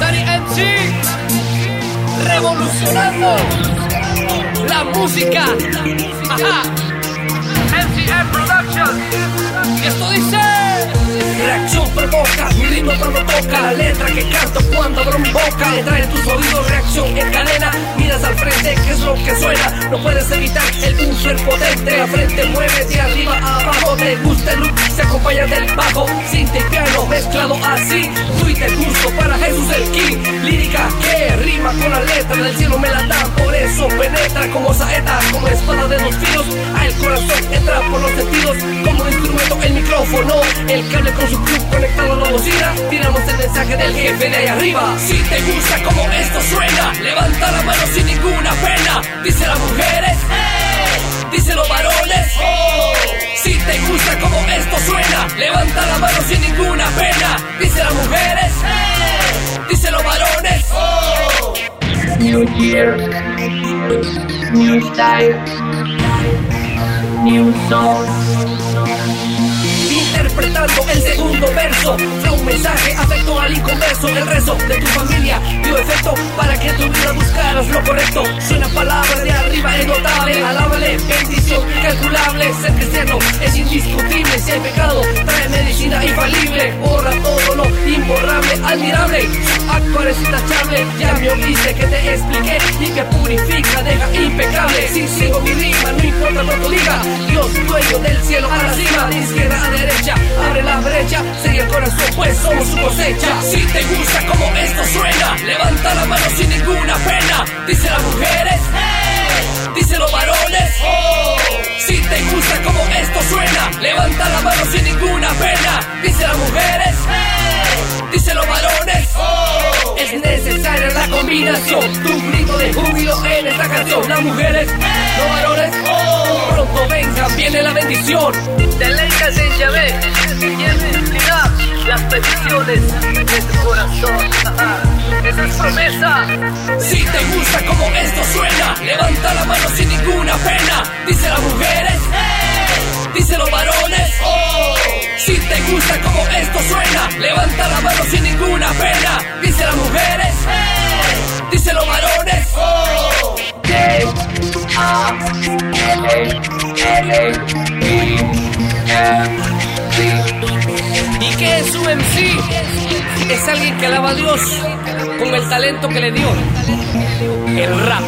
Daddy MC. Revolucionando la música. Ajá. MCM Productions. Y esto dice. Reacción provoca, mi ritmo cuando toca letra que canto cuando abro mi boca Entra en tus oídos, reacción en cadena Miras al frente, ¿qué es lo que suena? No puedes evitar el uso potente La frente mueve de arriba a abajo Te gusta el look, se acompaña del bajo Sin piano mezclado así. Fluide gusto para Jesús el King. Lírica que rima con la letra Del cielo me la dan, por eso penetra Como saeta, como espada de dos filos. Al corazón entra por los sentidos Como instrumento el micrófono El cable con su club conectado a la bocina. Tiramos el mensaje del jefe de ahí arriba. Si te gusta como esto suena Levanta la mano sin ninguna pena Dice las mujeres. Dice los varones ¡Oh! New year, new style, new song. Interpretando el segundo verso Fue un mensaje afecto al inconverso El rezo de tu familia dio efecto Para que tu vida buscaras lo correcto Suena palabra calculable Ser cristiano es indiscutible Si hay pecado trae medicina infalible Borra todo lo imborrable, admirable. Actuar es intachable Ya me oíste que te expliqué Y que purifica, deja impecable. Si sigo mi rima, no importa que diga Dios dueño del cielo a la cima De izquierda a derecha, abre la brecha Sería el corazón, pues somos su cosecha. Si te gusta como esto suena pena Dice las mujeres. Dice los varones ¡Oh! Es necesaria la combinación Tu grito de júbilo en esta canción Las mujeres, los varones ¡Oh! Pronto vengan, viene la bendición Deleítate en Yahvé las peticiones de tu corazón. Ajá. Esa es promesa. Si te gusta como esto suena, levanta la mano sin ninguna pena. Dice las mujeres, ¡Eh! dice los varones. Gusta como esto suena, levanta la mano sin ninguna pena. Dice las mujeres, ¡Eh! dice los varones, ¡Oh! ¿Y qué es un MC? Es alguien que alaba a Dios con el talento que le dio. El rap.